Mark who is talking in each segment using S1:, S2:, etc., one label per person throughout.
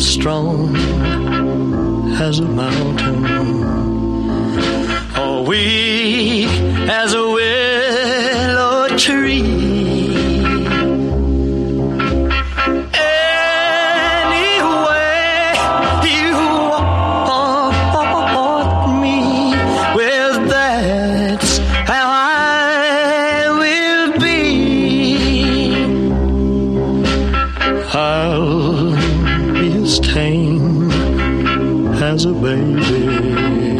S1: strong as a mountain, or weak as a willow tree. Anyway, you want me, well, that's how I will be. I'll as a baby,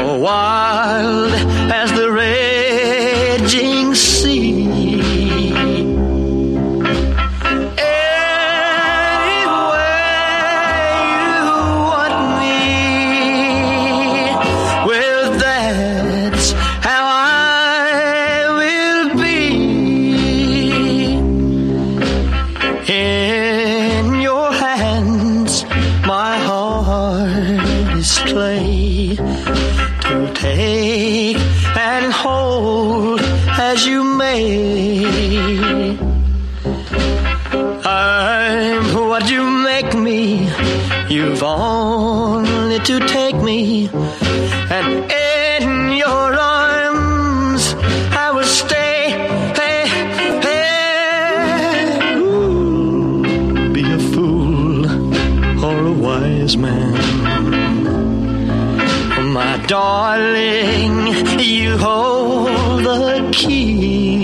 S1: or wild as the raging to take and hold as you may. I'm what you make me. You've only to take me, and in your arms I will stay. Hey, hey. Be a fool or a wise man. My darling, you hold the key